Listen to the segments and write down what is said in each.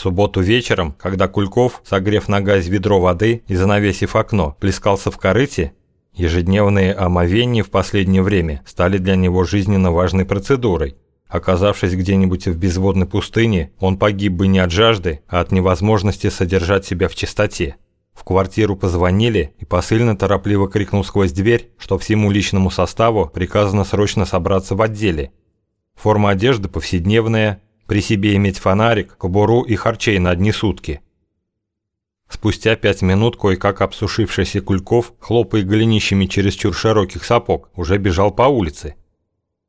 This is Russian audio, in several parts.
субботу вечером, когда Кульков, согрев на газе ведро воды и занавесив окно, плескался в корыте, ежедневные омовения в последнее время стали для него жизненно важной процедурой. Оказавшись где-нибудь в безводной пустыне, он погиб бы не от жажды, а от невозможности содержать себя в чистоте. В квартиру позвонили, и посыльно торопливо крикнул сквозь дверь, что всему личному составу приказано срочно собраться в отделе. Форма одежды повседневная, при себе иметь фонарик, кобуру и харчей на одни сутки. Спустя пять минут кое-как обсушившийся Кульков, хлопая голенищами чересчур широких сапог, уже бежал по улице.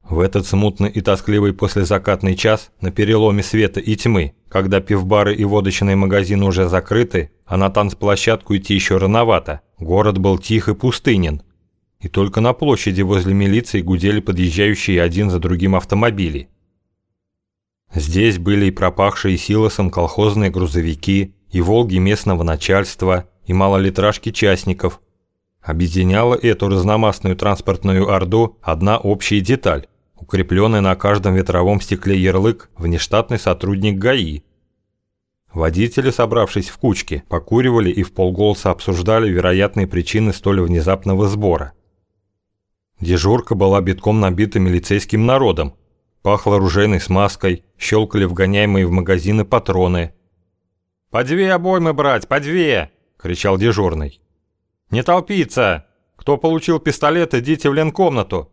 В этот смутный и тоскливый послезакатный час, на переломе света и тьмы, когда пивбары и водочные магазины уже закрыты, а на танцплощадку идти еще рановато, город был тих и пустынен. И только на площади возле милиции гудели подъезжающие один за другим автомобили. Здесь были и пропахшие силосом колхозные грузовики, и «Волги» местного начальства, и малолитражки частников. Объединяла эту разномастную транспортную орду одна общая деталь, укрепленный на каждом ветровом стекле ярлык «Внештатный сотрудник ГАИ». Водители, собравшись в кучке, покуривали и в полголоса обсуждали вероятные причины столь внезапного сбора. Дежурка была битком набита милицейским народом, Пахло оружейной смазкой, щелкали вгоняемые в магазины патроны. «По две обоймы брать, по две!» – кричал дежурный. «Не толпиться! Кто получил пистолет, идите в ленкомнату!»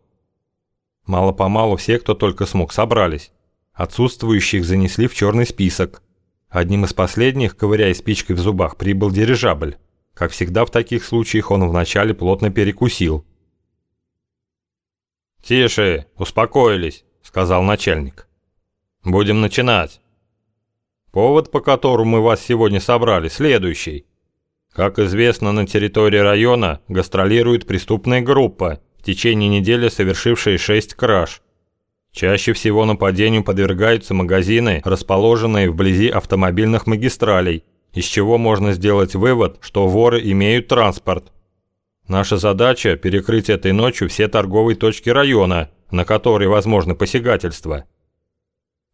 Мало-помалу все, кто только смог, собрались. Отсутствующих занесли в черный список. Одним из последних, ковыряя спичкой в зубах, прибыл дирижабль. Как всегда в таких случаях он вначале плотно перекусил. «Тише, успокоились!» Сказал начальник. «Будем начинать. Повод, по которому мы вас сегодня собрали, следующий. Как известно, на территории района гастролирует преступная группа, в течение недели совершившая шесть краж. Чаще всего нападению подвергаются магазины, расположенные вблизи автомобильных магистралей, из чего можно сделать вывод, что воры имеют транспорт. Наша задача – перекрыть этой ночью все торговые точки района – на который возможно посягательство.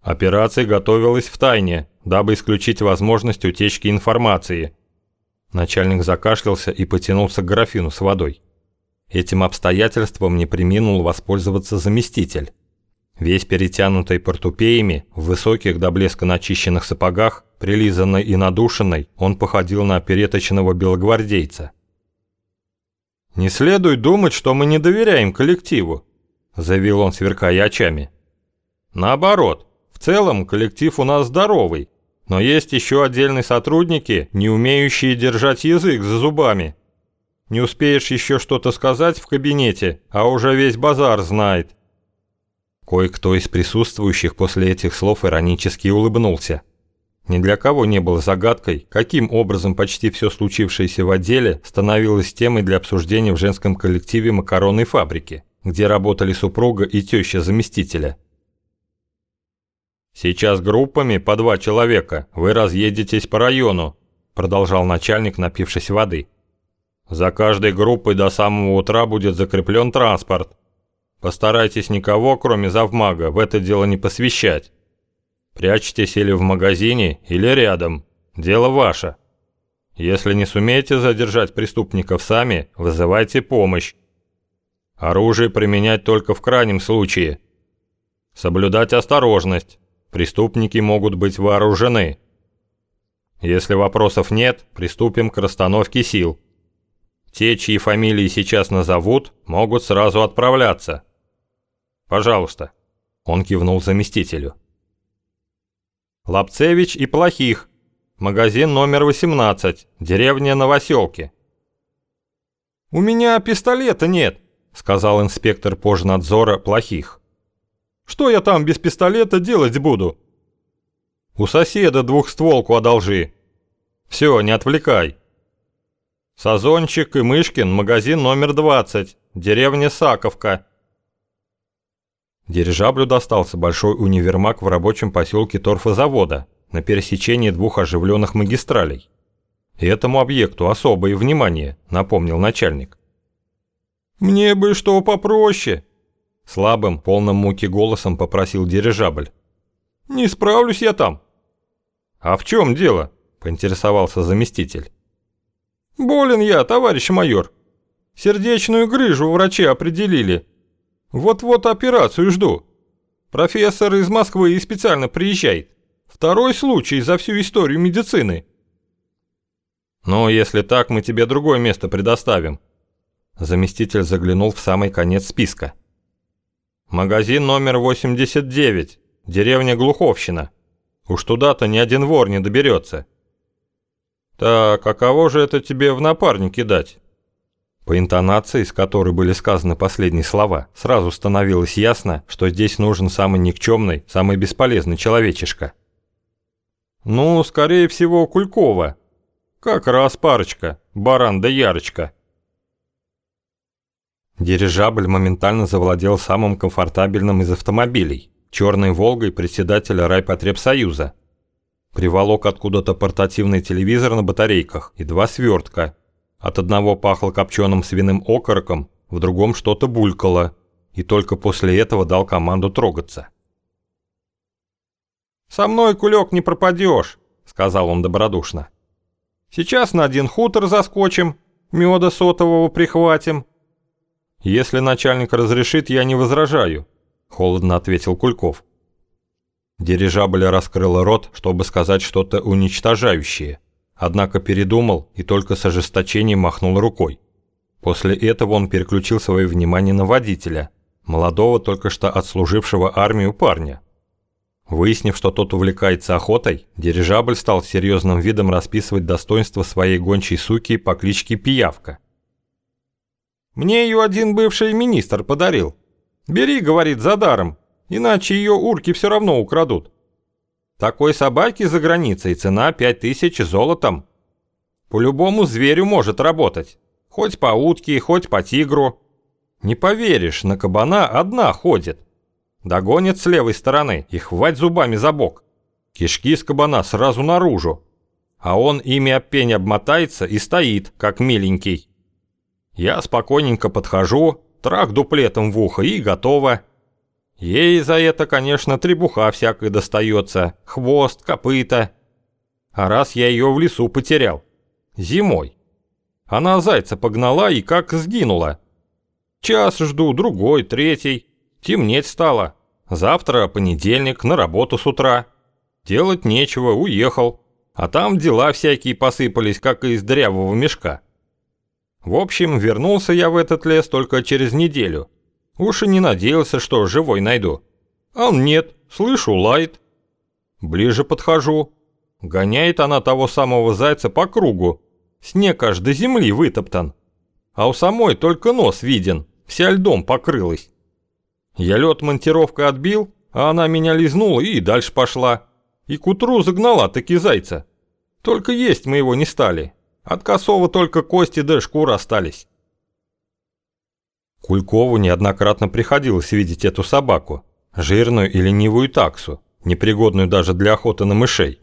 Операция готовилась в тайне, дабы исключить возможность утечки информации. Начальник закашлялся и потянулся к графину с водой. Этим обстоятельством не приминул воспользоваться заместитель. Весь перетянутый портупеями, в высоких до блеска начищенных сапогах, прилизанный и надушенный, он походил на опереточного белогвардейца. «Не следует думать, что мы не доверяем коллективу», – заявил он, сверкая очами. «Наоборот, в целом коллектив у нас здоровый, но есть еще отдельные сотрудники, не умеющие держать язык за зубами. Не успеешь еще что-то сказать в кабинете, а уже весь базар знает». Кое-кто из присутствующих после этих слов иронически улыбнулся. Ни для кого не было загадкой, каким образом почти все случившееся в отделе становилось темой для обсуждения в женском коллективе макаронной фабрики где работали супруга и теща заместителя. «Сейчас группами по два человека вы разъедетесь по району», продолжал начальник, напившись воды. «За каждой группой до самого утра будет закреплен транспорт. Постарайтесь никого, кроме завмага, в это дело не посвящать. Прячьтесь или в магазине, или рядом. Дело ваше. Если не сумеете задержать преступников сами, вызывайте помощь. Оружие применять только в крайнем случае. Соблюдать осторожность. Преступники могут быть вооружены. Если вопросов нет, приступим к расстановке сил. Те, чьи фамилии сейчас назовут, могут сразу отправляться. Пожалуйста. Он кивнул заместителю. Лапцевич и Плохих. Магазин номер 18. Деревня Новоселки. «У меня пистолета нет», сказал инспектор пожнадзора плохих. «Что я там без пистолета делать буду?» «У соседа двухстволку одолжи. Все, не отвлекай». «Сазончик и Мышкин, магазин номер 20, деревня Саковка». Дирижаблю достался большой универмаг в рабочем поселке торфозавода на пересечении двух оживленных магистралей. И этому объекту особое внимание, напомнил начальник. «Мне бы что попроще!» Слабым, полным муки голосом попросил дирижабль. «Не справлюсь я там!» «А в чем дело?» – поинтересовался заместитель. «Болен я, товарищ майор. Сердечную грыжу врачи определили. Вот-вот операцию жду. Профессор из Москвы и специально приезжает. Второй случай за всю историю медицины». «Ну, если так, мы тебе другое место предоставим». Заместитель заглянул в самый конец списка. «Магазин номер 89, деревня Глуховщина. Уж туда-то ни один вор не доберется». «Так, а кого же это тебе в напарники дать?» По интонации, с которой были сказаны последние слова, сразу становилось ясно, что здесь нужен самый никчемный, самый бесполезный человечишка. «Ну, скорее всего, Кулькова. Как раз парочка, баран да ярочка». Дирижабль моментально завладел самым комфортабельным из автомобилей – черной «Волгой» председателя райпотребсоюза. Приволок откуда-то портативный телевизор на батарейках и два свертка – от одного пахло копченым свиным окороком, в другом что-то булькало, и только после этого дал команду трогаться. «Со мной, кулек, не пропадешь», — сказал он добродушно. «Сейчас на один хутор заскочим, меда сотового прихватим». «Если начальник разрешит, я не возражаю», — холодно ответил Кульков. Дирижабль раскрыла рот, чтобы сказать что-то уничтожающее, Однако передумал и только с ожесточением махнул рукой. После этого он переключил свое внимание на водителя, молодого только что отслужившего армию парня. Выяснив, что тот увлекается охотой, дирижабль стал серьезным видом расписывать достоинства своей гончей суки по кличке Пиявка. «Мне ее один бывший министр подарил. Бери, — говорит, — за даром, иначе ее урки все равно украдут. Такой собаки за границей цена 5000 золотом. По любому зверю может работать. Хоть по утке, хоть по тигру. Не поверишь, на кабана одна ходит. Догонит с левой стороны и хвать зубами за бок. Кишки с кабана сразу наружу. А он ими об пень обмотается и стоит, как миленький. Я спокойненько подхожу, трах дуплетом в ухо и готово. Ей за это, конечно, требуха всякой достается, хвост, копыта. А раз я ее в лесу потерял. Зимой. Она зайца погнала и как сгинула. Час жду, другой, третий. Темнеть стало. Завтра понедельник, на работу с утра. Делать нечего, уехал. А там дела всякие посыпались, как из дрявого мешка. В общем, вернулся я в этот лес только через неделю. Уж и не надеялся, что живой найду. А он нет, слышу, лает. Ближе подхожу. Гоняет она того самого зайца по кругу. Снег аж до земли вытоптан. А у самой только нос виден, вся льдом покрылась. Я лед монтировкой отбил, а она меня лизнула и дальше пошла. И к утру загнала таки зайца. Только есть мы его не стали. От косого только кости да шкура остались. Кулькову неоднократно приходилось видеть эту собаку, жирную и ленивую таксу, непригодную даже для охоты на мышей.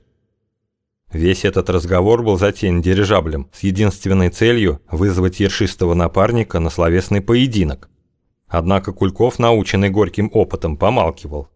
Весь этот разговор был затеян дирижаблем с единственной целью вызвать ершистого напарника на словесный поединок. Однако Кульков, наученный горьким опытом, помалкивал.